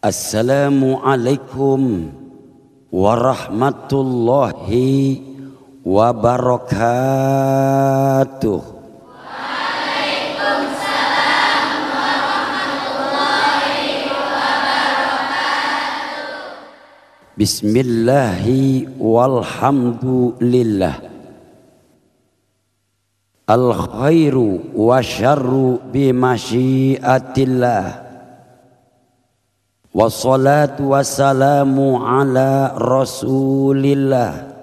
Assalamualaikum warahmatullahi wabarakatuh. Waalaikumsalam warahmatullahi wabarakatuh. Bismillahi walhamdulillah. Al khairu wa syarru bimasyiatillah. Wassalatu wassalamu ala rasulillah.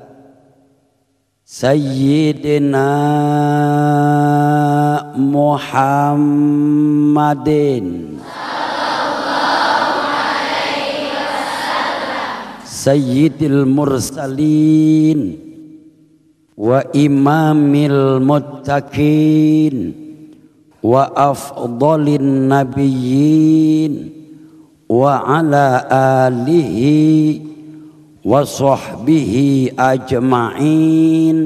Sayyidina Muhammadin. Sayyidil mursalin. Wa imamil muttaqin. Wa afdalin nabiyyin wa ala alihi wa sahbihi ajma'in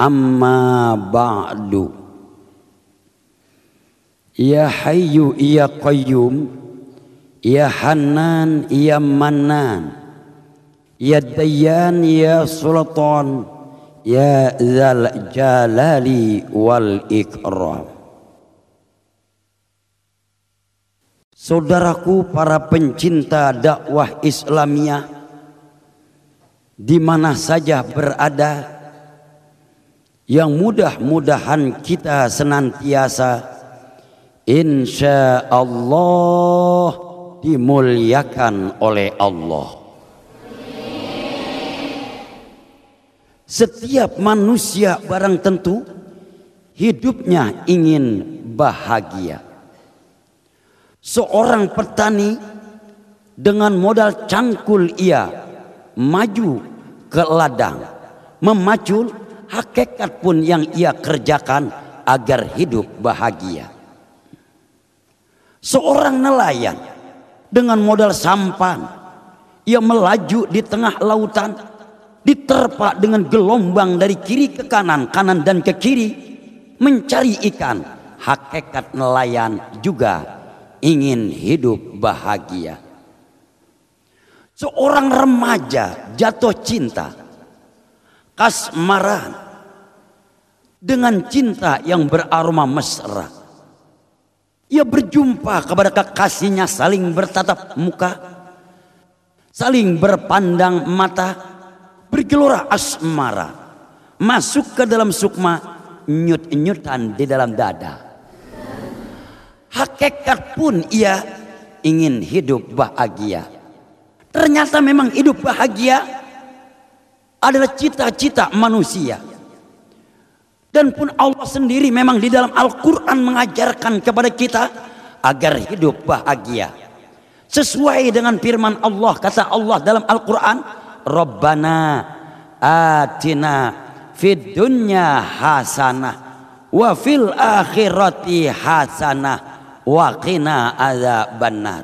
amma ba'du Ya hayyu ya qayyum Ya hanan ya mannan Ya dayyan ya sultan Ya zal Saudaraku para pencinta dakwah Islamiyah di mana saja berada yang mudah-mudahan kita senantiasa insya Allah dimuliakan oleh Allah. Setiap manusia barang tentu hidupnya ingin bahagia. Seorang petani dengan modal cangkul ia maju ke ladang, memacul hakikat pun yang ia kerjakan agar hidup bahagia. Seorang nelayan dengan modal sampan, ia melaju di tengah lautan, diterpa dengan gelombang dari kiri ke kanan, kanan dan ke kiri, mencari ikan. Hakikat nelayan juga ingin hidup bahagia. Seorang remaja jatuh cinta, kasmaran dengan cinta yang beraroma mesra. Ia berjumpa kepada kekasihnya saling bertatap muka, saling berpandang mata, bergelora asmara, masuk ke dalam sukma, nyut-nyutan di dalam dada. Hakikat pun ia ingin hidup bahagia. Ternyata memang hidup bahagia adalah cita-cita manusia. Dan pun Allah sendiri memang di dalam Al-Quran mengajarkan kepada kita agar hidup bahagia. Sesuai dengan firman Allah, kata Allah dalam Al-Quran, Rabbana atina fid dunya hasanah wa fil akhirati hasanah waqina benar.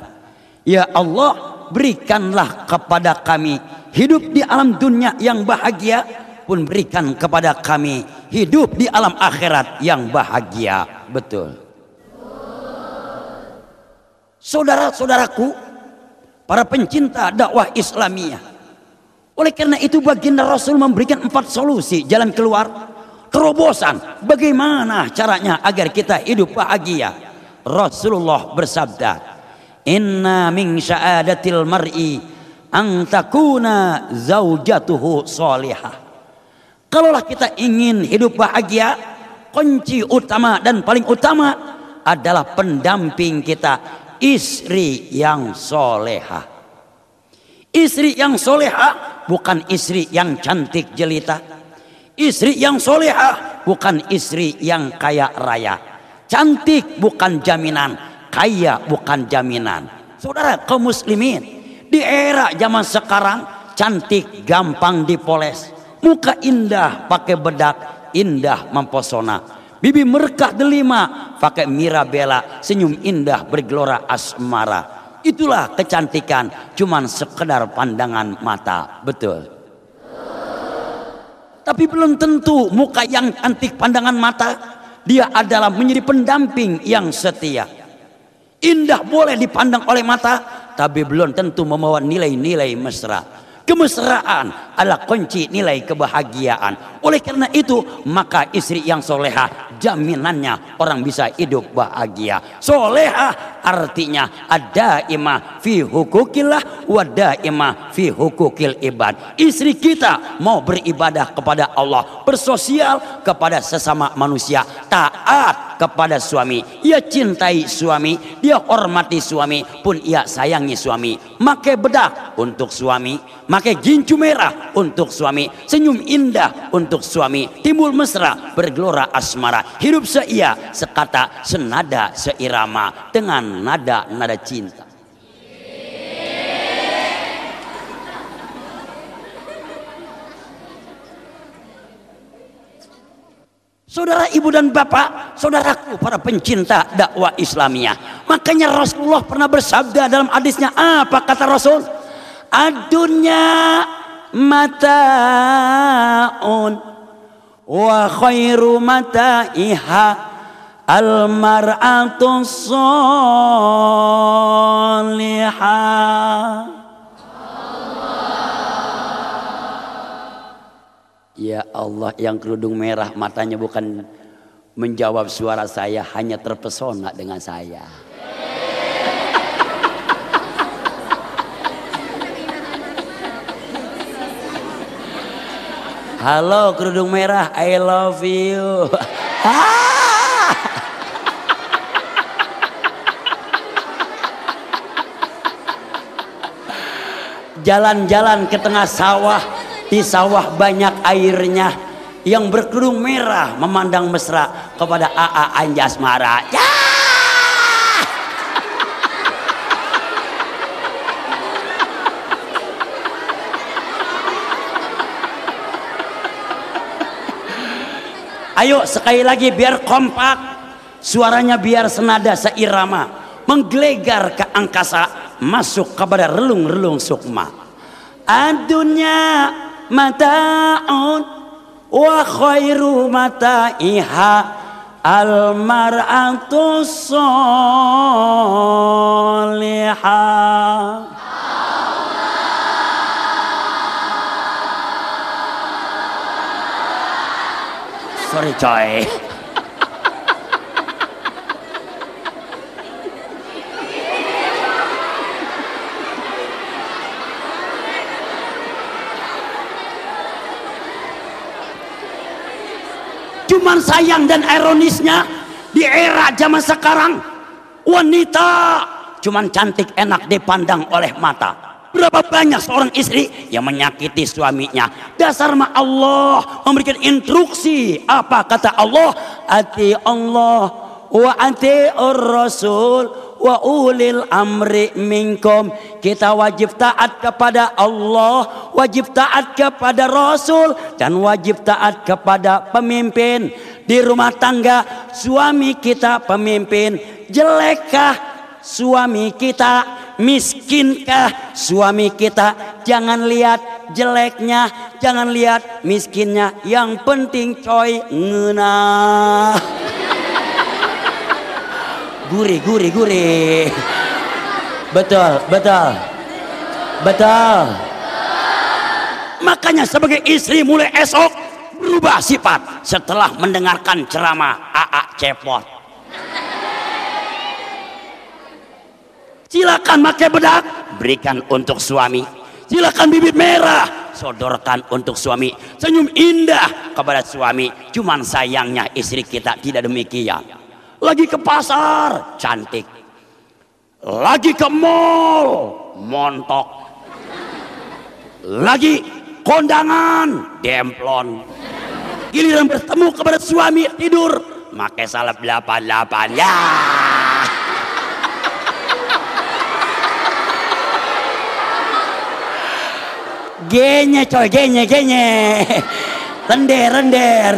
Ya Allah, berikanlah kepada kami hidup di alam dunia yang bahagia pun berikan kepada kami hidup di alam akhirat yang bahagia. Betul. Saudara-saudaraku, para pencinta dakwah Islamiyah. Oleh karena itu baginda Rasul memberikan empat solusi jalan keluar terobosan bagaimana caranya agar kita hidup bahagia Rasulullah bersabda Inna min sya'adatil mar'i an takuna zaujatuhu salihah. Kalaulah kita ingin hidup bahagia kunci utama dan paling utama adalah pendamping kita istri yang soleha istri yang soleha bukan istri yang cantik jelita. Istri yang soleha bukan istri yang kaya raya Cantik bukan jaminan, kaya bukan jaminan. Saudara kaum muslimin, di era zaman sekarang cantik gampang dipoles. Muka indah pakai bedak, indah mempesona. Bibi merkah delima pakai mirabella, senyum indah bergelora asmara. Itulah kecantikan, cuman sekedar pandangan mata. Betul. Tapi belum tentu muka yang cantik pandangan mata dia adalah menjadi pendamping yang setia. Indah boleh dipandang oleh mata, tapi belum tentu membawa nilai-nilai mesra. Kemesraan adalah kunci nilai kebahagiaan. Oleh karena itu, maka istri yang soleha jaminannya orang bisa hidup bahagia. Soleha artinya ada imah fi hukukillah wada imah fi hukukil ibad. Istri kita mau beribadah kepada Allah, bersosial kepada sesama manusia, taat kepada suami. Ia cintai suami, dia hormati suami, pun ia sayangi suami. Makai bedak untuk suami, makai gincu merah untuk suami, senyum indah untuk suami, timbul mesra, bergelora asmara, hidup seia, sekata, senada, seirama dengan nada-nada cinta. Saudara ibu dan bapak, saudaraku para pencinta dakwah Islamiyah. Makanya Rasulullah pernah bersabda dalam hadisnya apa kata Rasul? Adunya mataun wa khairu mata'iha salihah Ya Allah yang kerudung merah matanya bukan menjawab suara saya hanya terpesona dengan saya. Halo kerudung merah, I love you. jalan-jalan ke tengah sawah di sawah banyak airnya. Yang berkerudung merah memandang mesra kepada AA Anjas Mara ya Ayo sekali lagi biar kompak. Suaranya biar senada seirama. Menggelegar ke angkasa masuk kepada relung-relung sukma. Adunya mata'un wa khairu mata'iha. Al mar'atu sorry coy Cuman sayang dan ironisnya di era zaman sekarang wanita cuman cantik enak dipandang oleh mata. Berapa banyak seorang istri yang menyakiti suaminya. Dasar ma Allah memberikan instruksi. Apa kata Allah? Ati Allah wa ati Rasul wa ulil amri minkum kita wajib taat kepada Allah wajib taat kepada Rasul dan wajib taat kepada pemimpin di rumah tangga suami kita pemimpin jelekkah suami kita miskinkah suami kita jangan lihat jeleknya jangan lihat miskinnya yang penting coy ngenah Gurih, gurih, gurih. Betul, betul. Betul. Makanya sebagai istri mulai esok berubah sifat setelah mendengarkan ceramah AA Cepot. Silakan pakai bedak, berikan untuk suami. Silakan bibit merah, sodorkan untuk suami. Senyum indah kepada suami. Cuman sayangnya istri kita tidak demikian. Lagi ke pasar. Cantik. Lagi ke mall. Montok. Lagi kondangan. Demplon. Giliran bertemu kepada suami tidur. Pakai salep 88 ya genye coy genye genye. Render render.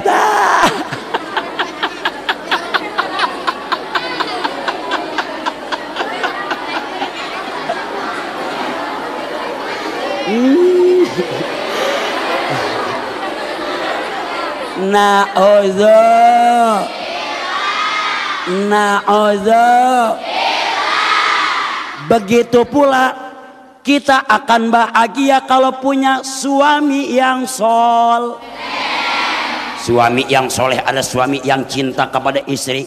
Na'udzu begitu pula kita akan bahagia kalau punya suami yang sol. Suami yang soleh ada suami yang cinta kepada istri.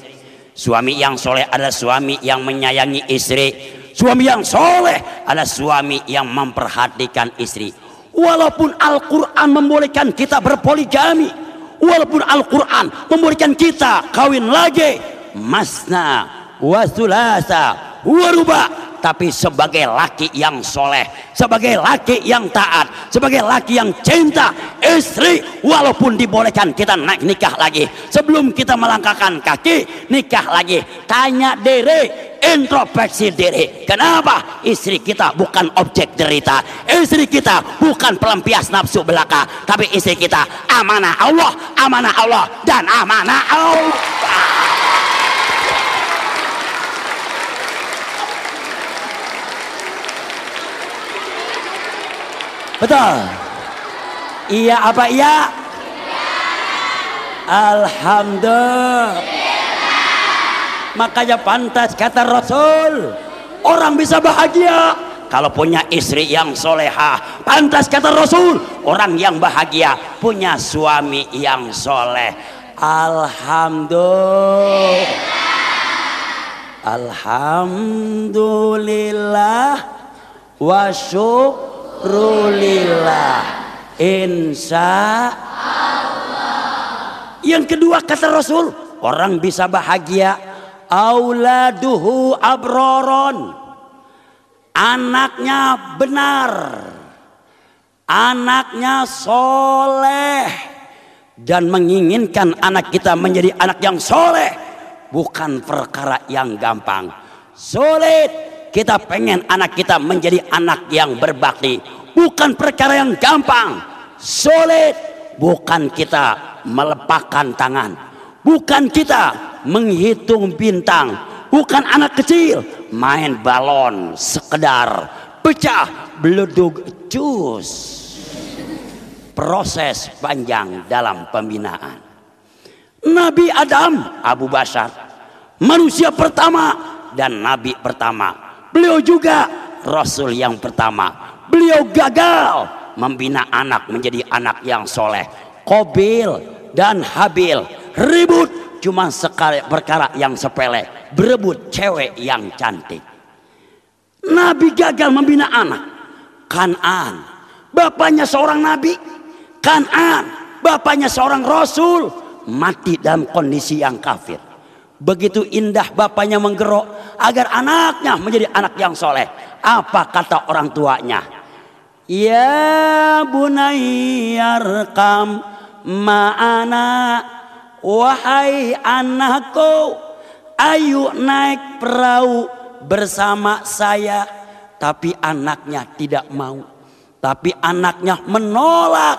Suami yang soleh adalah suami yang menyayangi istri. Suami yang soleh adalah suami yang memperhatikan istri. Walaupun Al-Quran membolehkan kita berpoligami walaupun Al-Quran membolehkan kita kawin lagi masna wasulasa waruba tapi sebagai laki yang soleh, sebagai laki yang taat, sebagai laki yang cinta istri, walaupun dibolehkan kita naik nikah lagi, sebelum kita melangkahkan kaki nikah lagi, tanya diri, introspeksi diri. Kenapa? Istri kita bukan objek derita, istri kita bukan pelampias nafsu belaka, tapi istri kita amanah Allah, amanah Allah dan amanah Allah. Betul. Iya apa iya? Alhamdulillah. Makanya pantas kata Rasul. Orang bisa bahagia kalau punya istri yang soleha. Pantas kata Rasul. Orang yang bahagia punya suami yang soleh. Alhamdulillah. Alhamdulillah wa Rulillah insya Allah. Yang kedua kata Rasul orang bisa bahagia. Auladuhu abroron. Anaknya benar. Anaknya soleh. Dan menginginkan anak kita menjadi anak yang soleh bukan perkara yang gampang. Sulit kita pengen anak kita menjadi anak yang berbakti. Bukan perkara yang gampang. Sulit bukan kita melepaskan tangan. Bukan kita menghitung bintang. Bukan anak kecil. Main balon sekedar. Pecah beledug cus. Proses panjang dalam pembinaan. Nabi Adam Abu Basar manusia pertama dan nabi pertama Beliau juga Rasul yang pertama. Beliau gagal membina anak menjadi anak yang soleh. Kobil dan Habil ribut cuma sekali perkara yang sepele. Berebut cewek yang cantik. Nabi gagal membina anak. Kanan. Bapaknya seorang nabi. Kanan. Bapaknya seorang rasul. Mati dalam kondisi yang kafir. Begitu indah bapaknya menggerok agar anaknya menjadi anak yang soleh. Apa kata orang tuanya? Ya bunayyarkam ma'ana Wahai anakku Ayo naik perahu bersama saya. Tapi anaknya tidak mau. Tapi anaknya menolak.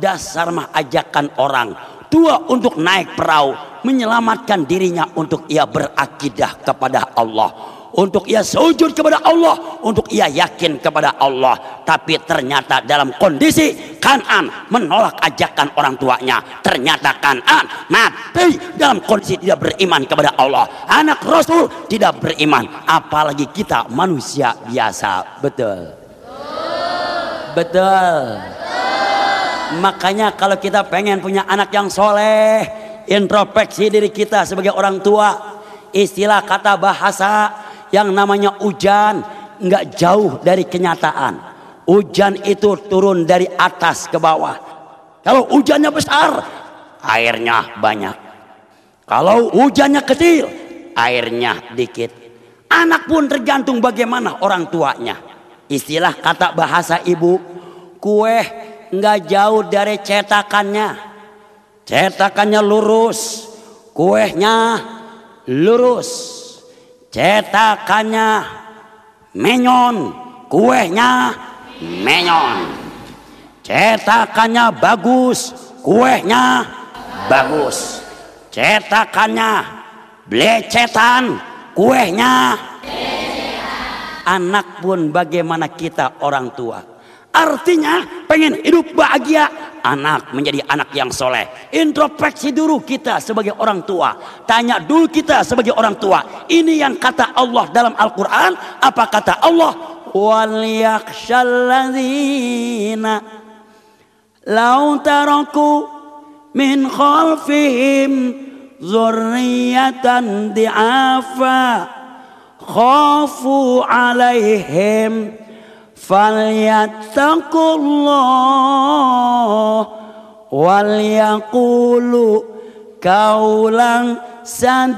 Dasar mah ajakan orang. Tua untuk naik perahu menyelamatkan dirinya untuk ia berakidah kepada Allah. Untuk ia sujud kepada Allah. Untuk ia yakin kepada Allah. Tapi ternyata dalam kondisi Kanan menolak ajakan orang tuanya. Ternyata Kanan mati. Dalam kondisi tidak beriman kepada Allah. Anak Rasul tidak beriman. Apalagi kita manusia biasa. Betul. Betul. Makanya kalau kita pengen punya anak yang soleh introspeksi diri kita sebagai orang tua. Istilah kata bahasa yang namanya hujan nggak jauh dari kenyataan. Hujan itu turun dari atas ke bawah. Kalau hujannya besar airnya banyak. Kalau hujannya kecil airnya dikit. Anak pun tergantung bagaimana orang tuanya. Istilah kata bahasa ibu kue nggak jauh dari cetakannya cetakannya lurus, kuehnya lurus, cetakannya menyon, kuehnya menyon, cetakannya bagus, kuehnya bagus, cetakannya blecetan, kuehnya anak pun bagaimana kita orang tua. Artinya pengen hidup bahagia anak menjadi anak yang soleh. Introspeksi dulu kita sebagai orang tua. Tanya dulu kita sebagai orang tua. Ini yang kata Allah dalam Al-Quran. Apa kata Allah? Waliyakshalladzina lau taraku min khalfihim zurriyatan di'afa khafu alaihim wal yaqulu kaulang sadida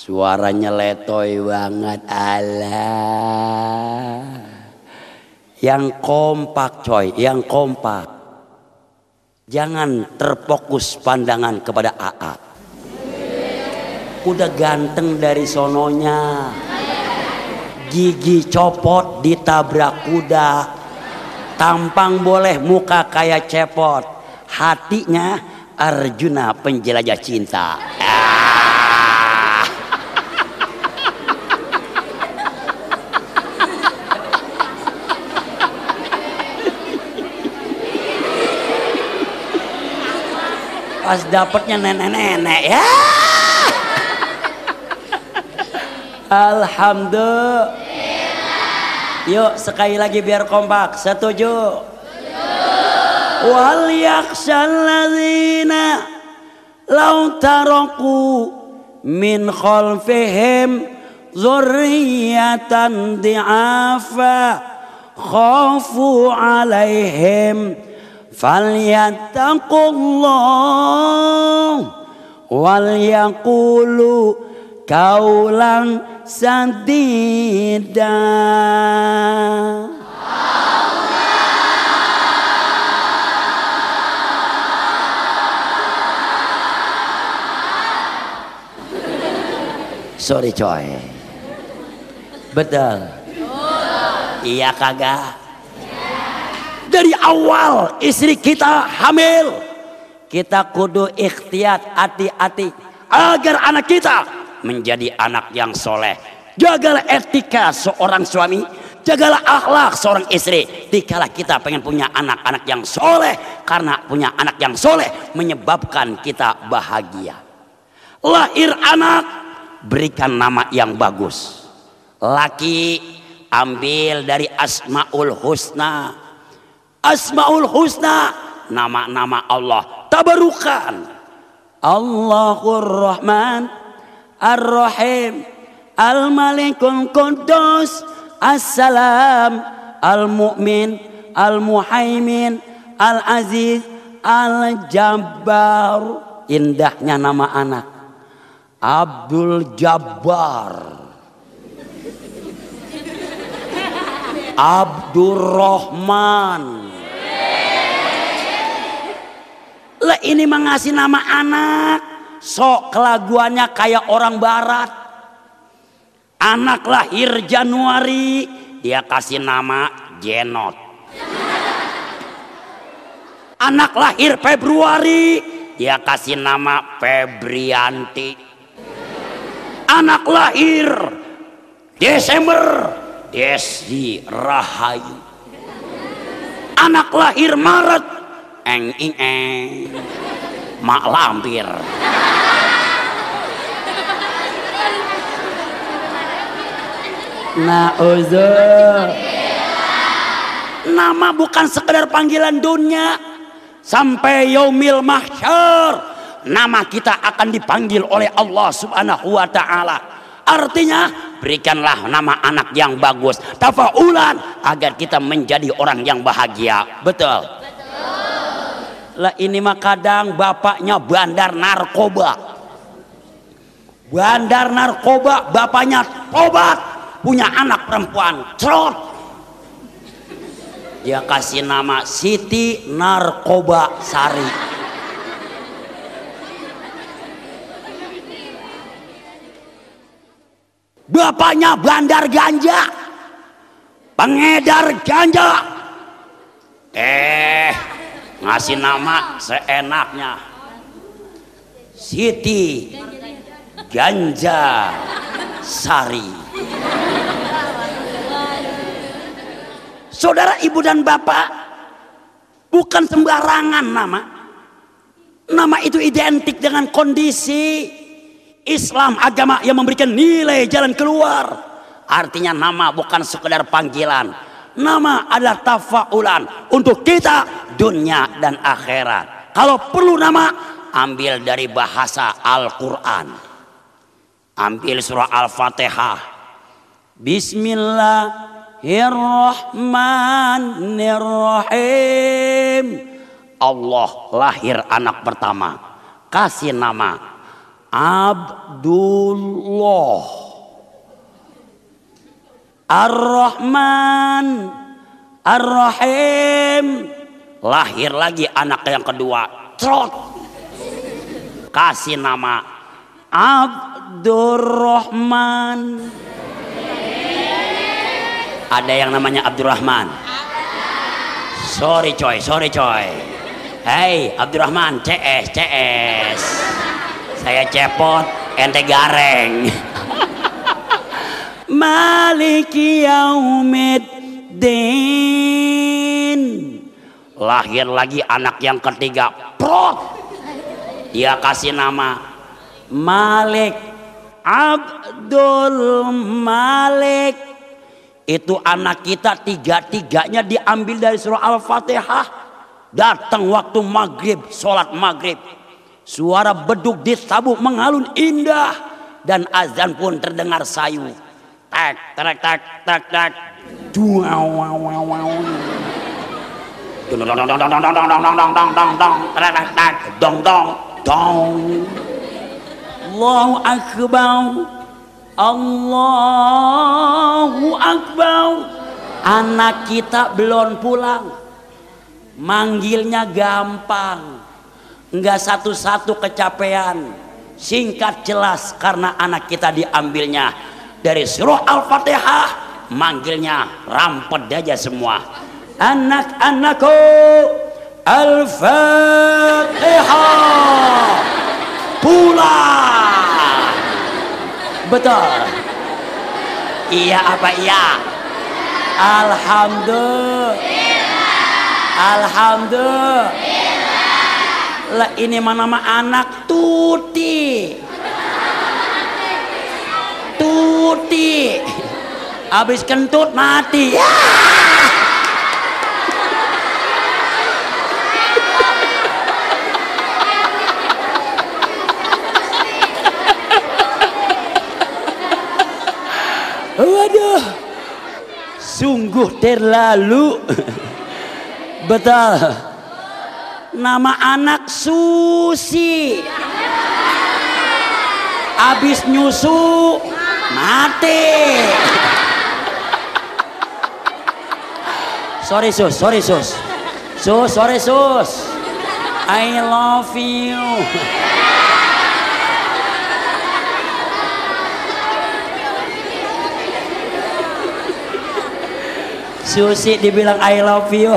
Suaranya letoy banget Allah. Yang kompak coy, yang kompak. Jangan terfokus pandangan kepada AA. Udah ganteng dari sononya. Gigi copot ditabrak kuda. Tampang boleh muka kayak cepot. Hatinya Arjuna penjelajah cinta. pas dapatnya nenek-nenek ya Alhamdulillah. Yuk sekali lagi biar kompak. Setuju? Setuju. Wal yakshalladzina law taraku min khalfihim dzurriyatan di'afa khafu alaihim falyattaqullah wal yaqulu kaulan Santida. Sorry coy. Betul. Iya kagak. Dari awal istri kita hamil, kita kudu ikhtiar hati-hati agar anak kita menjadi anak yang soleh. Jagalah etika seorang suami jagalah akhlak seorang istri. Dikala kita pengen punya anak-anak yang soleh karena punya anak yang soleh menyebabkan kita bahagia. Lahir anak berikan nama yang bagus. Laki ambil dari asmaul husna. Asmaul Husna nama-nama Allah. Tabarukan Allahur Rahman Ar-Rahim. Al-Malikul Qudus As-Salam. Al-Mu'min. Al-Muhaimin. Al-Aziz. Al-Jabbar. Indahnya nama anak. Abdul Jabbar. Abdurrahman Lah ini mengasih nama anak. Sok kelaguannya kayak orang barat. Anak lahir Januari, dia kasih nama Jenot. Anak lahir Februari, dia kasih nama Febrianti. Anak lahir Desember, Desi Rahayu. Anak lahir Maret, eng ing eng mak lampir nah nama bukan sekedar panggilan dunia. Sampai yaumil mahsyar nama kita akan dipanggil oleh Allah subhanahu wa ta'ala. Artinya berikanlah nama anak yang bagus tafaulan agar kita menjadi orang yang bahagia. Betul. Lah ini mah kadang bapaknya bandar narkoba. Bandar narkoba, bapaknya tobat, punya anak perempuan, cerot. Dia kasih nama Siti Narkoba Sari. Bapaknya bandar ganja, pengedar ganja. Eh, ngasih nama seenaknya Siti Ganja Sari Saudara ibu dan bapak bukan sembarangan nama. Nama itu identik dengan kondisi Islam agama yang memberikan nilai jalan keluar. Artinya nama bukan sekedar panggilan. Nama adalah tafaulan untuk kita dunia dan akhirat. Kalau perlu nama ambil dari bahasa Al-Qur'an. Ambil surah Al-Fatihah Bismillahirrahmanirrahim. Allah lahir anak pertama. Kasih nama Abdullah. Ar-Rahman. Ar-Rahim. Lahir lagi anak yang kedua. Trot. Kasih nama Abdurrahman ada yang namanya Abdurrahman. Sorry coy sorry coy. Hei Abdurrahman CS CS saya cepot ente gareng. Maliki Yaumiddin. Lahir lagi anak yang ketiga prot. Dia kasih nama Malik Abdul Malik itu anak kita tiga-tiganya diambil dari surah Al-Fatihah. Datang waktu maghrib, sholat maghrib. Suara beduk di sabuk mengalun indah. Dan azan pun terdengar sayu. Tak, tak, tak, tak, tak. Allahu Akbar. Allahu Akbar. Anak kita belum pulang. Manggilnya gampang. Enggak satu-satu kecapean. Singkat jelas karena anak kita diambilnya. Dari surah Al-Fatihah manggilnya rampet aja semua. Anak-anakku Al-Fatihah. Pulang Betul. Iya apa iya? Alhamdulillah. Alhamdulillah. Lah ini mana nama anak Tuti. Tuti. Habis kentut mati. Ya. Waduh. Sungguh terlalu. Betul. Nama anak Susi. Abis nyusu mati. Sorry sus, sorry sus. Sus, sorry sus. I love you. Susi dibilang I love you.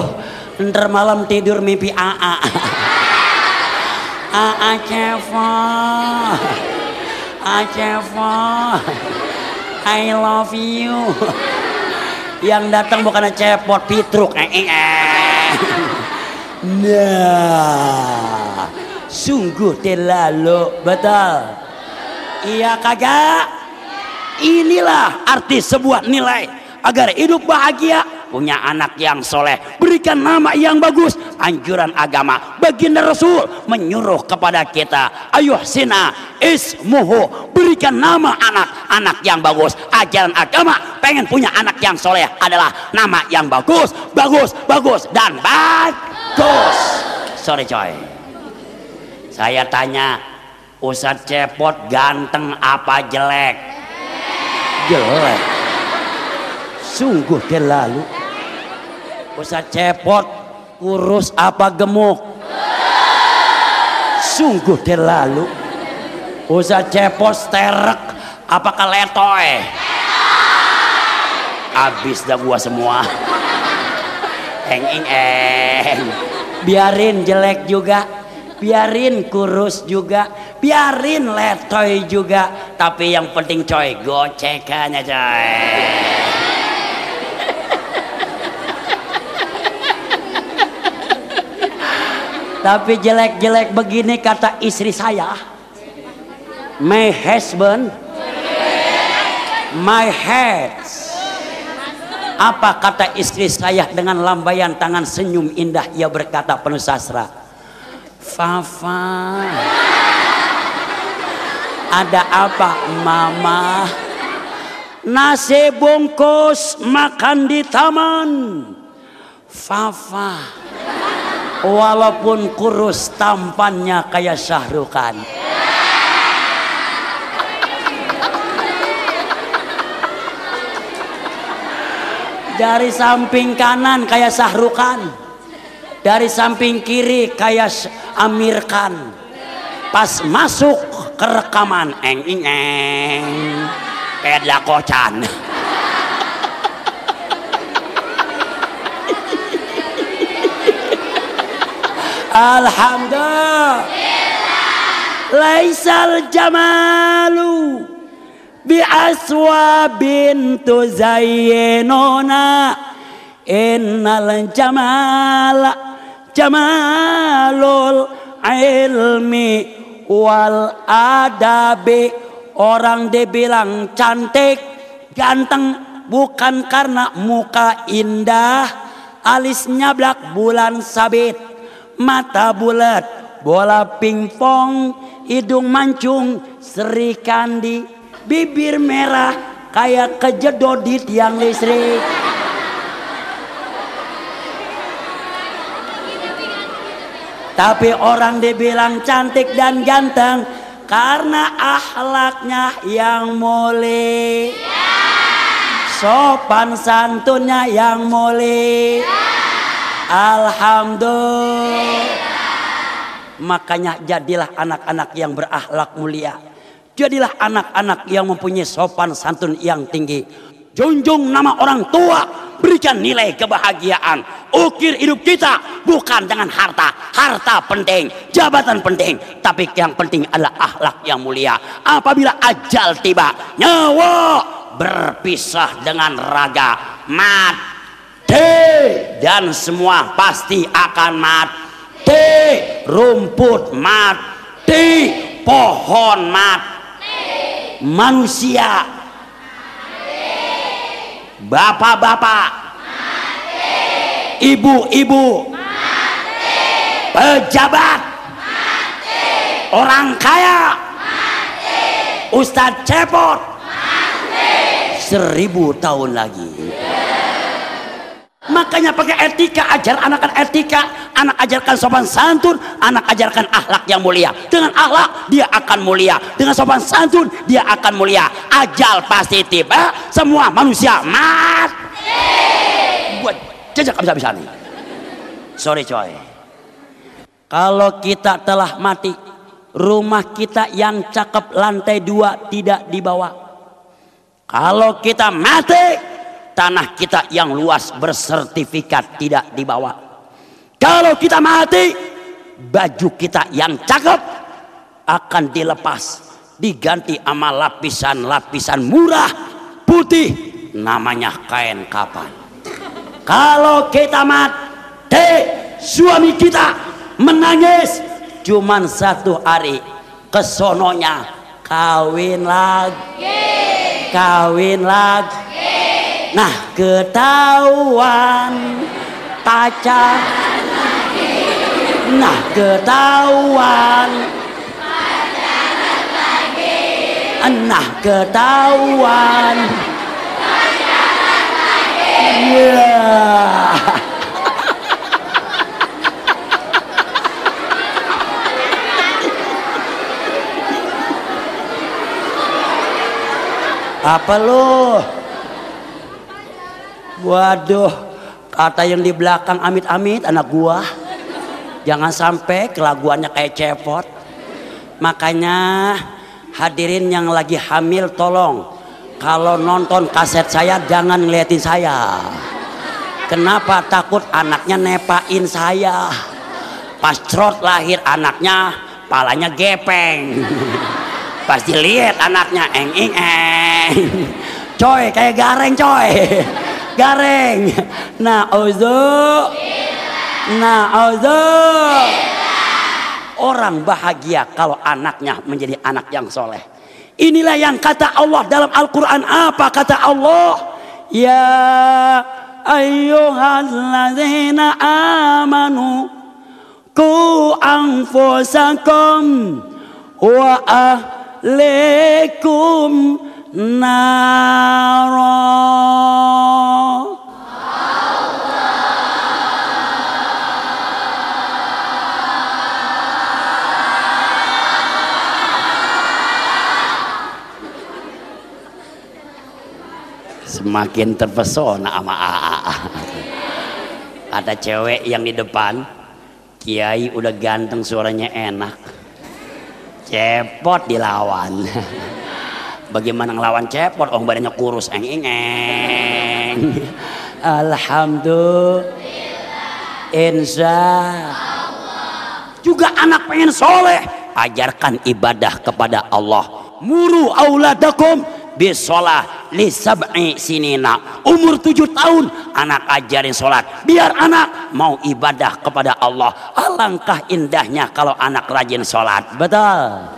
Ntar malam tidur mimpi AA AA Ceva Ceva I love you. Yang datang bukan cepot pitruk. Eh, eh, eh. nah sungguh terlalu betul. Iya kagak? Inilah arti sebuah nilai agar hidup bahagia punya anak yang soleh. Berikan nama yang bagus. Anjuran agama. Baginda Rasul menyuruh kepada kita. Ayo sina ismuhu. Berikan nama anak-anak yang bagus. Ajaran agama. Pengen punya anak yang soleh adalah nama yang bagus bagus bagus dan bagus. Sorry coy. Saya tanya Ustadz Cepot ganteng apa jelek? Jelek. Sungguh terlalu Ustaz cepot kurus apa gemuk? Sungguh terlalu Ustaz cepot sterek apakah letoy habis dah gua semua. Eng eng eng. Biarin jelek juga. Biarin kurus juga. Biarin letoy juga. Tapi yang penting coy gocekannya coy tapi jelek-jelek begini kata istri saya. My husband. My head. Apa kata istri saya dengan lambaian tangan senyum indah? Ia berkata penuh sastra. Fafa. Ada apa mama? Nasi bungkus makan di taman. Fafa walaupun kurus tampannya kayak Syahrukan dari samping kanan kayak Syahrukan dari samping kiri kayak Amir Khan. Pas masuk ke rekaman eng eng eng. Kayak lakocan Alhamdulillah. Laisal jamalu bi aswabin tuzayyinuna. Innal jamala jamalul ilmi wal adabi. Orang dibilang cantik ganteng bukan karena muka indah. Alis nyablak bulan sabit mata bulat, bola pingpong, hidung mancung, seri kandi, bibir merah kayak kejedot di tiang listrik. Tapi orang dibilang cantik dan ganteng karena akhlaknya yang mulia. Sopan santunnya yang mulia. Alhamdulillah. Makanya jadilah anak-anak yang berakhlak mulia. Jadilah anak-anak yang mempunyai sopan santun yang tinggi. Junjung nama orang tua, berikan nilai kebahagiaan. Ukir hidup kita bukan dengan harta. Harta penting, jabatan penting, tapi yang penting adalah akhlak yang mulia. Apabila ajal tiba, nyawa berpisah dengan raga, mati dan semua pasti akan mati rumput mati pohon mati manusia bapak-bapak ibu-ibu pejabat mati. orang kaya mati. Ustadz cepot mati. seribu tahun lagi Makanya pakai etika, ajar anak etika, anak ajarkan sopan santun, anak ajarkan akhlak yang mulia. Dengan akhlak dia akan mulia, dengan sopan santun dia akan mulia. Ajal pasti tiba, semua manusia mati. Buat jejak bisa-bisa nih. Sorry coy. Kalau kita telah mati, rumah kita yang cakep lantai dua tidak dibawa. Kalau kita mati, tanah kita yang luas bersertifikat tidak dibawa. Kalau kita mati, baju kita yang cakep akan dilepas, diganti sama lapisan-lapisan murah putih namanya kain kapan. Kalau kita mati, suami kita menangis cuman satu hari kesononya kawin lagi kawin lagi Nah ketahuan pacar Nah ketahuan Nah ketahuan Yeah. Apa lu? Waduh, kata yang di belakang amit-amit anak gua. Jangan sampai kelaguannya kayak cepot. Makanya hadirin yang lagi hamil tolong kalau nonton kaset saya jangan ngeliatin saya. Kenapa takut anaknya nepain saya? Pas trot lahir anaknya palanya gepeng. Pasti lihat anaknya eng eng eng. Coy kayak gareng coy gareng nah ozo nah ozo orang bahagia kalau anaknya menjadi anak yang soleh. Inilah yang kata Allah dalam Al-Quran. Apa kata Allah? Ya ayyuhalladzina amanu ku anfusakum wa ahlikum nara semakin terpesona sama AA ada cewek yang di depan Kiai udah ganteng suaranya enak. Cepot dilawan. Bagaimana ngelawan cepot oh badannya kurus eng eng Alhamdulillah. Insya juga anak pengen soleh. Ajarkan ibadah kepada Allah. Muru auladakum bisolah li sab'i sinina. Umur tujuh tahun anak ajarin sholat. Biar anak mau ibadah kepada Allah. Alangkah indahnya kalau anak rajin sholat. Betul?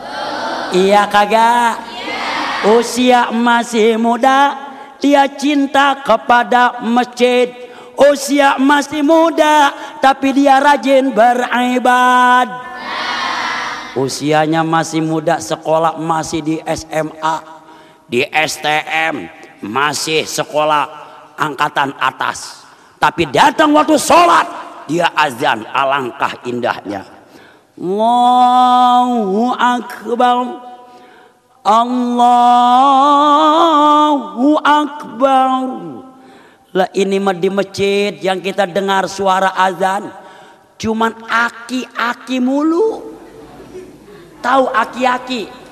Iya kagak? Usia masih muda dia cinta kepada masjid. Usia masih muda tapi dia rajin beribad usianya masih muda sekolah masih di SMA di STM masih sekolah angkatan atas. Tapi datang waktu sholat dia azan alangkah indahnya. Allahu Akbar. Allahu Akbar. Lah ini di masjid yang kita dengar suara azan cuman aki-aki mulu. Tahu aki-aki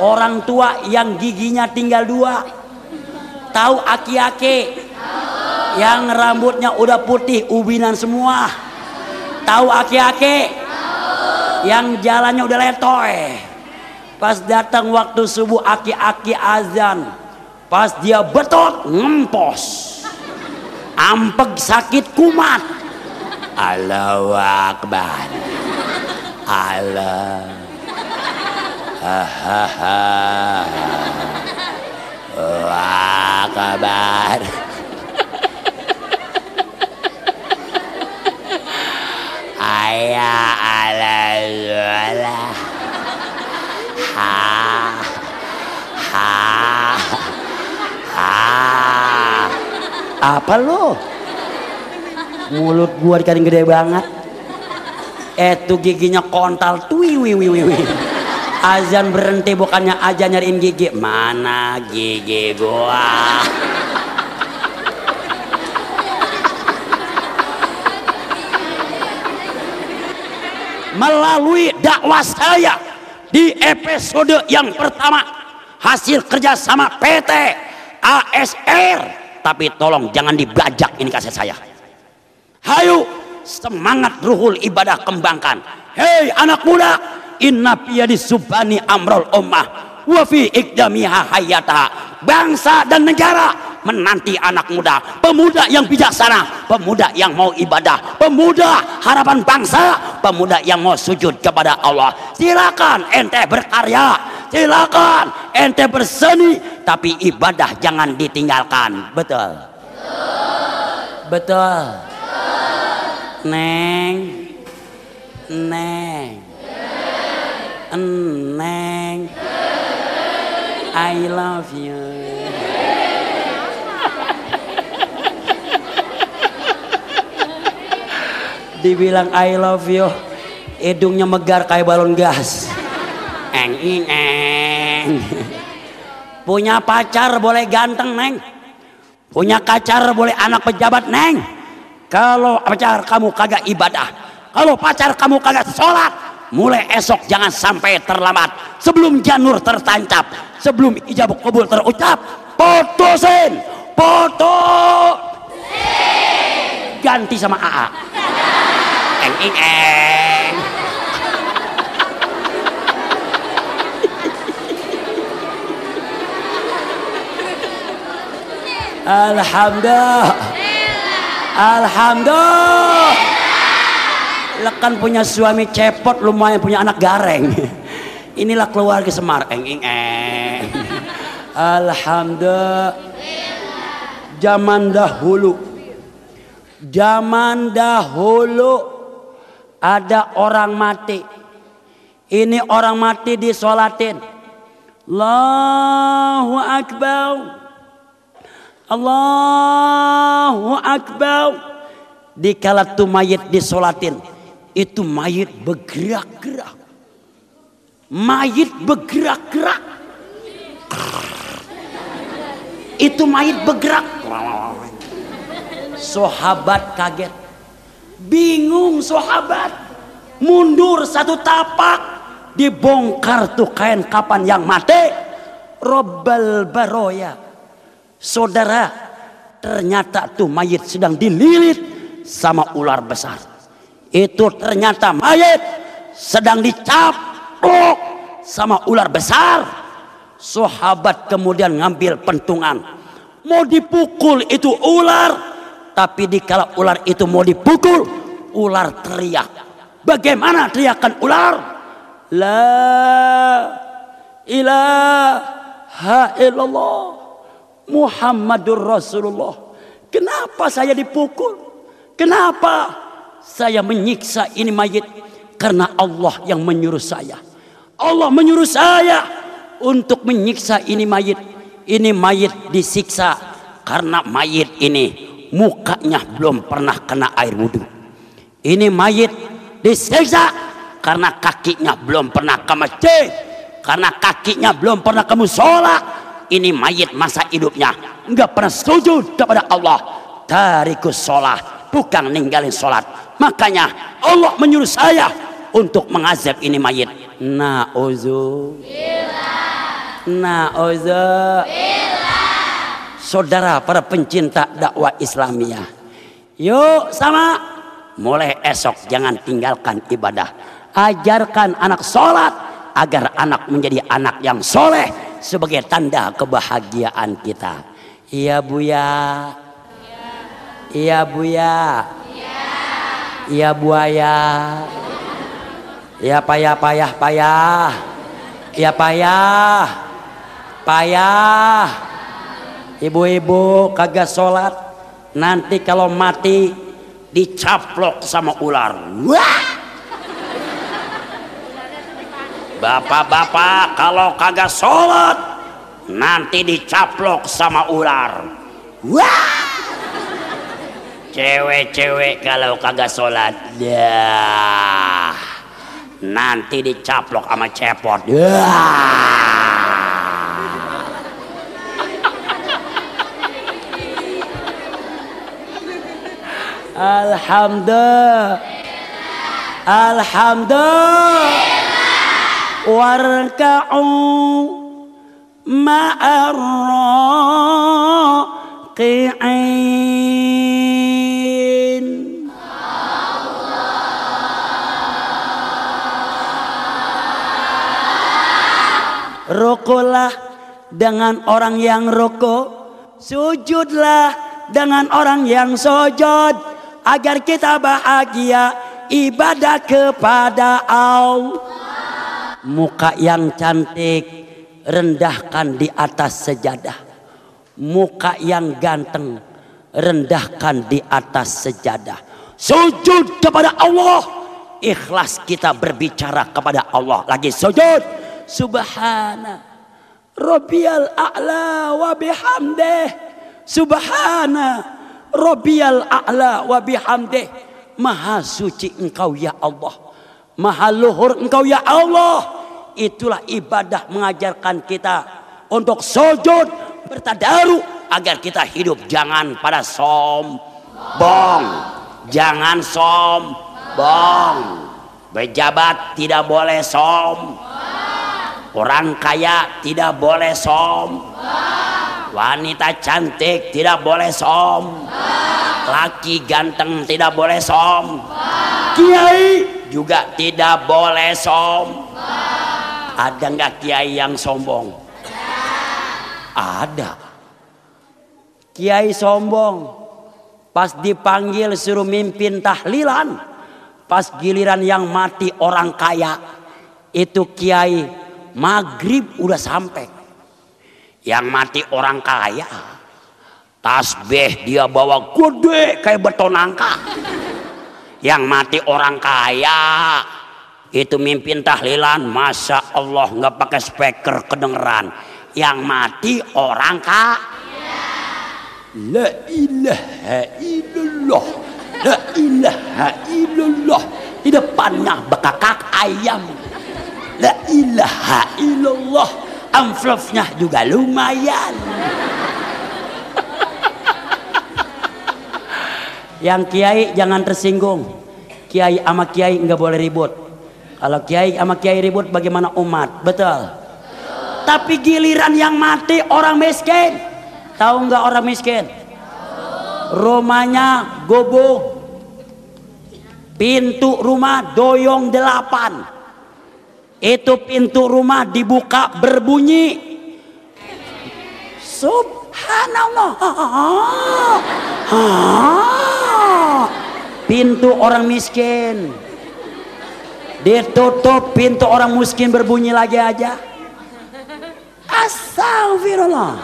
Orang tua yang giginya tinggal dua. Tahu aki-aki? Yang rambutnya udah putih, ubinan semua. Tahu aki-aki? Yang jalannya udah letoy. Pas datang waktu subuh aki-aki azan. Pas dia betot, ngempos. Ampeg sakit kumat. Allahu Akbar. Allah Wah kabar. Ayah ala zola Ha Ha Ha. Apa lo? Mulut gua dikatain gede banget. Eh tuh giginya kontal. Tuh wi wi wi wi azan berhenti bukannya aja nyariin gigi. Mana gigi gua? Melalui dakwah saya di episode yang pertama hasil kerjasama PT ASR tapi tolong jangan dibajak ini kasih saya. Hayu semangat ruhul ibadah kembangkan. Hei anak muda inna di subani amrol ummah wa fi ikdamiha hayata. Bangsa dan negara menanti anak muda pemuda yang bijaksana pemuda yang mau ibadah pemuda harapan bangsa pemuda yang mau sujud kepada Allah. Silakan ente berkarya silakan ente berseni tapi ibadah jangan ditinggalkan. Betul. Betul, betul. neng. Neng Neng. I love you. Dibilang I love you Hidungnya megar kayak balon gas. Eng ing eng. Punya pacar boleh ganteng neng. Punya pacar boleh anak pejabat neng. Kalau pacar kamu kagak ibadah Kalau pacar kamu kagak sholat mulai esok jangan sampai terlambat. Sebelum janur tertancap sebelum ijab kabul terucap putusin foto ganti sama AA eng eng eng. Alhamdulillah. Alhamdulillah Lekan punya suami cepot lumayan punya anak gareng. Inilah keluarga Semar. Eng eng eng. Alhamdulillah. Zaman dahulu. Zaman dahulu ada orang mati. Ini orang mati disolatin. Allahu Akbar. Allahu Akbar. Dikala tu mayit disolatin. Itu mayit bergerak-gerak. Mayit bergerak-gerak. Itu mayit bergerak. Sahabat kaget. Bingung sahabat. Mundur satu tapak dibongkar tuh kain kapan yang mati robbal baroya saudara ternyata tuh mayit sedang dililit sama ular besar itu ternyata mayit sedang dicaplok sama ular besar. Sahabat kemudian ngambil pentungan. Mau dipukul itu ular tapi dikala ular itu mau dipukul ular teriak. Bagaimana teriakan ular? La ilaha illallah Muhammadur Rasulullah. Kenapa saya dipukul? Kenapa saya menyiksa ini mayit? Karena Allah yang menyuruh saya. Allah menyuruh saya untuk menyiksa ini mayit. Ini mayit disiksa karena mayit ini mukanya belum pernah kena air wudhu. Ini mayit disiksa karena kakinya belum pernah ke masjid karena kakinya belum pernah kamu sholat ini mayit masa hidupnya nggak pernah sujud kepada Allah tarikus sholat bukan ninggalin sholat makanya Allah menyuruh saya untuk mengazab ini mayit na'uzu na'uzu saudara para pencinta dakwah Islamiyah yuk sama mulai esok jangan tinggalkan ibadah ajarkan anak sholat agar anak menjadi anak yang soleh sebagai tanda kebahagiaan kita. Iya buya. Iya buya. Iya buaya. Iya payah payah payah. Iya payah. Payah. Ibu-ibu kagak sholat. Nanti kalau mati dicaplok sama ular. Wah! Bapak-bapak kalau kagak sholat nanti dicaplok sama ular. Wah! Cewek-cewek kalau kagak sholat, ya nanti dicaplok sama cepot. Alhamdulillah. Alhamdulillah warka'u ma'arraqi'in Rukulah dengan orang yang ruku Sujudlah dengan orang yang sujud Agar kita bahagia. Ibadah kepada Allah. Muka yang cantik rendahkan di atas sejadah. Muka yang ganteng rendahkan di atas sejadah. Sujud kepada Allah. Ikhlas kita berbicara kepada Allah. Lagi sujud subhana rabbiyal a'la wa bihamdih subhana rabbiyal a'la wa bihamdih maha suci engkau ya Allah Maha luhur engkau ya Allah. Itulah ibadah mengajarkan kita untuk sujud bertadaru agar kita hidup jangan pada sombong. Jangan sombong. Pejabat tidak boleh som. Orang kaya tidak boleh som. Wanita cantik tidak boleh som. Laki ganteng tidak boleh som. Kiai juga tidak boleh sombong. Ada nggak kiai yang sombong? Ada. Kiai sombong. Pas dipanggil suruh mimpin tahlilan. pas giliran yang mati orang kaya itu kiai maghrib udah sampai. Yang mati orang kaya tasbih dia bawa gede kayak beton angka. Yang mati orang kaya itu mimpin tahlilan Masya Allah nggak pakai speaker kedengeran. Yang mati orang kaya La ilaha illallah La ilaha illallah. Di depannya bekakak ayam La ilaha illallah. Amplopnya juga lumayan. Yang kiai jangan tersinggung. Kiai sama kiai nggak boleh ribut. Kalau kiai sama kiai ribut bagaimana umat? Betul. Tapi giliran yang mati orang miskin. Tahu nggak orang miskin? Rumahnya gobo. Pintu rumah doyong delapan. Itu pintu rumah dibuka berbunyi. Subhanallah. Pintu orang miskin. Ditutup pintu orang miskin berbunyi lagi aja. Astagfirullah.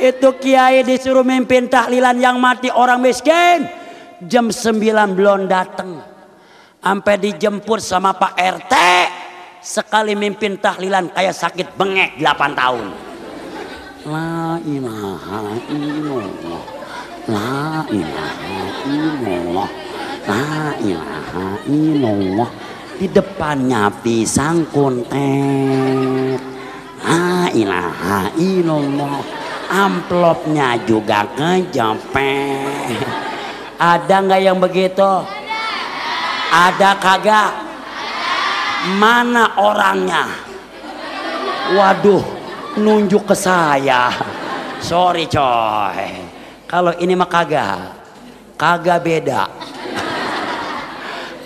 Itu kiai disuruh mimpin tahlilan yang mati orang miskin. Jam 9 belum datang. Sampai dijemput sama Pak RT. Sekali mimpin tahlilan kayak sakit bengek 8 tahun. La ilaha illallah. La ilaha illallah. La ilaha illallah. Di depannya pisang kuntet. La ilaha illallah. Amplopnya juga kejepet. Ada nggak yang begitu? Ada kagak? Mana orangnya? Waduh, nunjuk ke saya. Sorry coy. Kalau ini mah kagak. Kagak beda.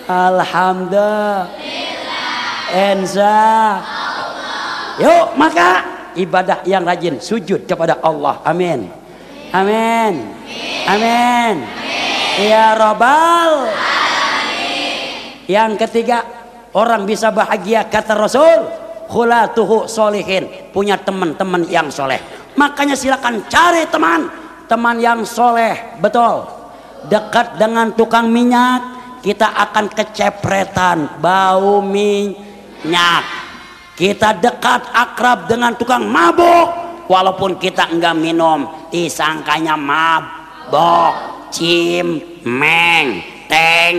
Alhamdulillah. Enza. Yuk maka ibadah yang rajin sujud kepada Allah. Amin. Amin. Amin. Ya Robbal. Yang ketiga orang bisa bahagia kata Rasul. Khulatuhu solihin. Punya teman-teman yang soleh. Makanya silakan cari teman teman yang soleh betul dekat dengan tukang minyak kita akan kecepretan bau minyak kita dekat akrab dengan tukang mabuk. Walaupun kita enggak minum disangkanya mabok. Cimeng teng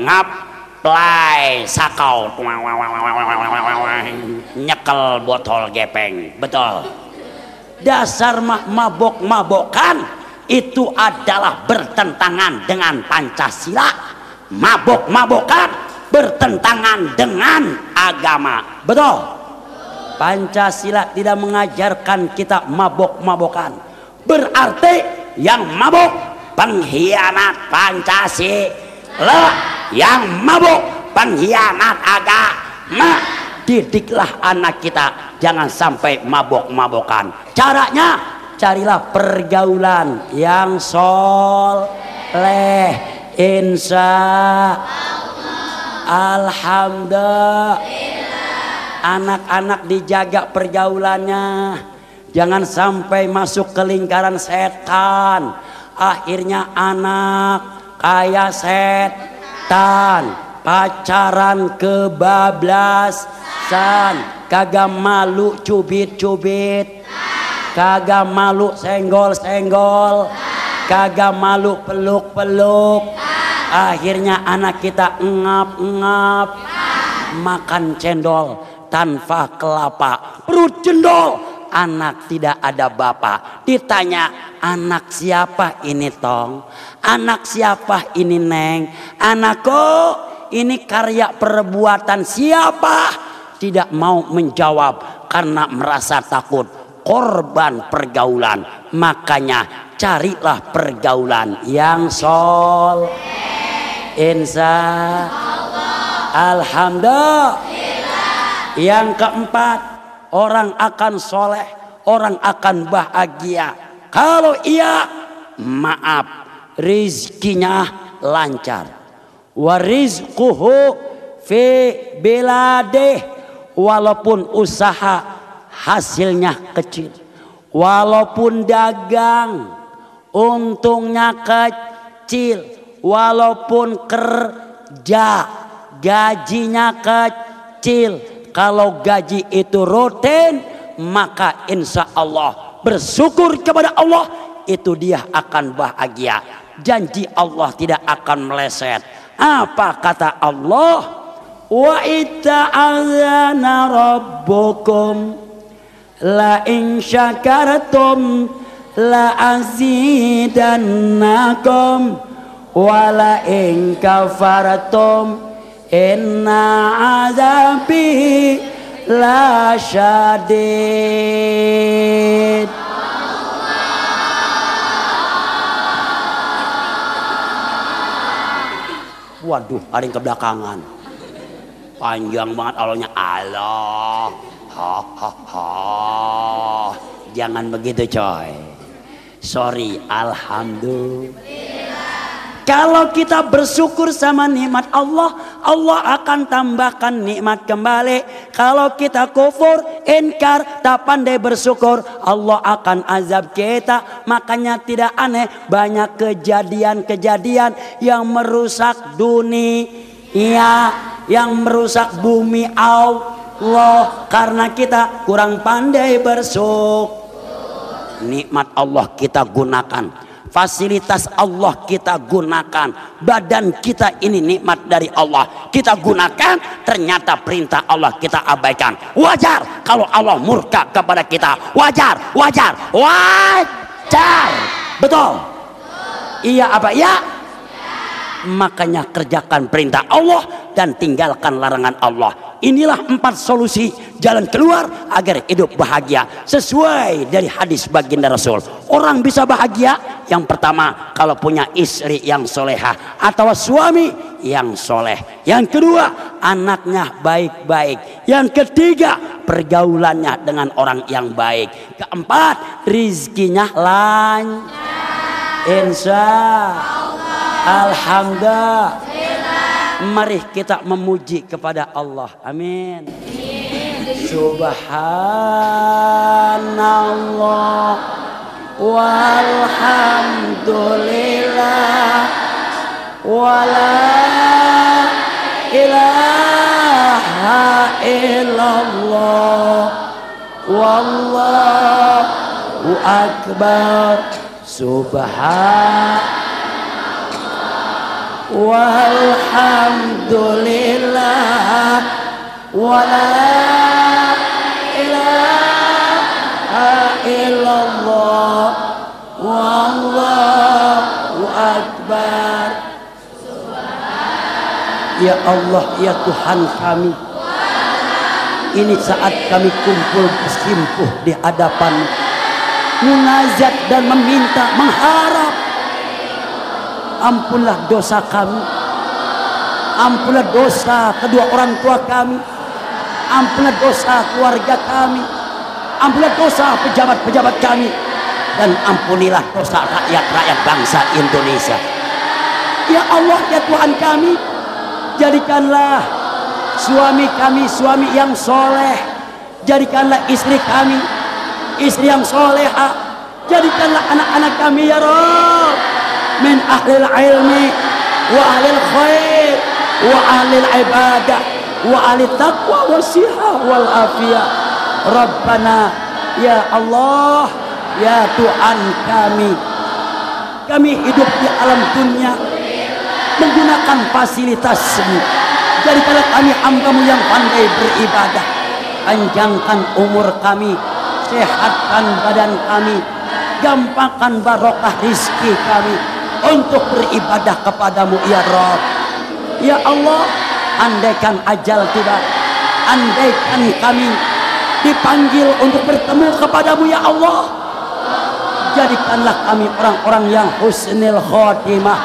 ngap play sakau. Nyekel botol gepeng. Betul. Dasar mabok-mabokan itu adalah bertentangan dengan Pancasila. Mabok-mabokan bertentangan dengan agama. Betul? Pancasila tidak mengajarkan kita mabok-mabokan. Berarti yang mabok pengkhianat Pancasila. Yang mabok pengkhianat agama. Didiklah anak kita jangan sampai mabok-mabokan. Caranya carilah pergaulan yang soleh insya Alhamdulillah. Anak-anak dijaga pergaulannya. Jangan sampai masuk ke lingkaran setan. Akhirnya anak kayak setan. Pacaran kebablas san kagak malu cubit-cubit. Kagak malu senggol-senggol. Kagak malu peluk-peluk akhirnya anak kita ngap-ngap. Makan cendol tanpa kelapa. Perut cendol. Anak tidak ada bapak. Ditanya anak siapa ini tong? Anak siapa ini neng? Anakku ini karya perbuatan siapa? Tidak mau menjawab karena merasa takut. Korban pergaulan. Makanya carilah pergaulan yang sol insya Allah alhamdulillah Yang keempat, orang akan soleh, orang akan bahagia. Kalau iya, maaf, rizkinya lancar. Warizquhu fi belade walaupun usaha hasilnya kecil. Walaupun dagang untungnya kecil. Walaupun kerja gajinya kecil. Kalau gaji itu rutin maka insya Allah bersyukur kepada Allah itu dia akan bahagia. Janji Allah tidak akan meleset. Apa kata Allah? Wa ita'adzana rabbukum la in syakartum la azidannakum wa la in kafartum Inna azabi la syadid Waduh, ada yang kebelakangan. Panjang banget Allahnya Allah. Ha ha ha. Jangan begitu coy. Sorry, alhamdulillah. Kalau kita bersyukur sama nikmat Allah, Allah akan tambahkan nikmat kembali. Kalau kita kufur, inkar, tak pandai bersyukur, Allah akan azab kita. Makanya tidak aneh banyak kejadian-kejadian yang merusak dunia, yang merusak bumi Allah karena kita kurang pandai bersyukur. Nikmat Allah kita gunakan Fasilitas Allah kita gunakan. Badan kita ini nikmat dari Allah. Kita gunakan, ternyata perintah Allah kita abaikan. Wajar kalau Allah murka kepada kita. Wajar, wajar, wajar. Betul? Iya apa iya? Makanya kerjakan perintah Allah dan tinggalkan larangan Allah. Inilah empat solusi jalan keluar agar hidup bahagia sesuai dari hadis baginda Rasul. Orang bisa bahagia yang pertama kalau punya istri yang soleha atau suami yang soleh. Yang kedua anaknya baik-baik. Yang ketiga pergaulannya dengan orang yang baik. Keempat rizkinya lancar. Insya Alhamdulillah. Mari kita memuji kepada Allah. Amin. Subhanallah walhamdulillah wala ilaha illallah wallahu akbar subhan walhamdulillah. Wala ilaha illallah. Wallahu akbar. Ya Allah ya Tuhan kami. Ini saat kami kumpul bersimpuh di hadapan. Munajat dan meminta mengharap ampunlah dosa kami. Ampunlah dosa kedua orang tua kami. Ampunlah dosa keluarga kami. Ampunlah dosa pejabat-pejabat kami. Dan ampunilah dosa rakyat-rakyat bangsa Indonesia. Ya Allah ya Tuhan kami jadikanlah suami kami suami yang soleh. Jadikanlah istri kami istri yang soleha jadikanlah anak-anak kami ya Rabb من أهل العلم وأهل الخير وأهل العبادة وأهل التقوى والصحة والعافية ربنا يا الله ya Tuhan kami kami hidup di alam dunia menggunakan fasilitas semu jadikanlah kami hambamu yang pandai beribadah panjangkan umur kami sehatkan badan kami gampangkan barokah rizki kami untuk beribadah kepadamu ya Rob. Ya Allah andaikan ajal tiba andaikan kami dipanggil untuk bertemu kepadamu ya Allah. Jadikanlah kami orang-orang yang husnul khotimah.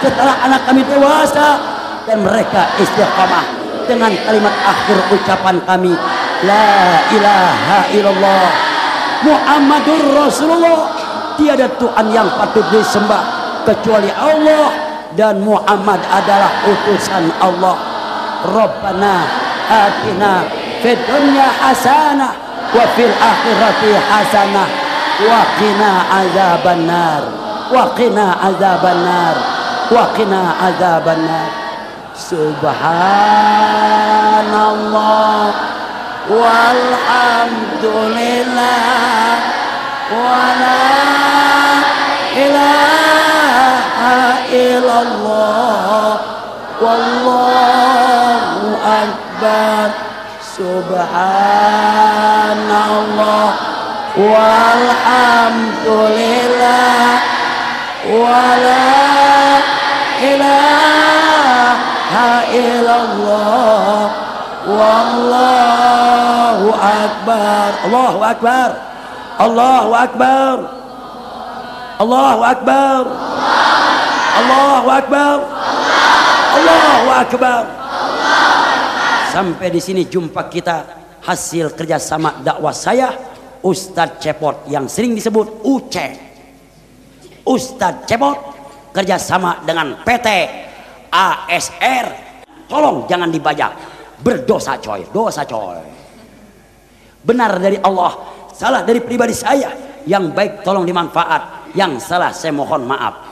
Setelah anak kami dewasa dan mereka istiqamah dengan kalimat akhir ucapan kami La ilaha illallah Muhammadur Rasulullah. Tiada Tuhan yang patut disembah Kecuali Allah Dan Muhammad adalah utusan Allah. Rabbana atina fid dunya hasanah wa fil akhirati hasanah wa qina azaban nar wa qina azaban nar wa qina azaban nar subhanallah. Walhamdulillah. Wa illallah wallahu akbar. Subhanallah walhamdulillah wa la ilaha illallah wallahu akbar Allahu akbar. Allahu akbar. Allahu akbar. Allahu akbar Allahu akbar. Sampai di sini jumpa kita. Hasil kerjasama dakwah saya Ustadz Cepot yang sering disebut UC Ustadz Cepot kerjasama dengan PT ASR tolong jangan dibajak. Berdosa coy. Dosa coy. Benar dari Allah salah dari pribadi saya. Yang baik tolong dimanfaat. Yang salah saya mohon maaf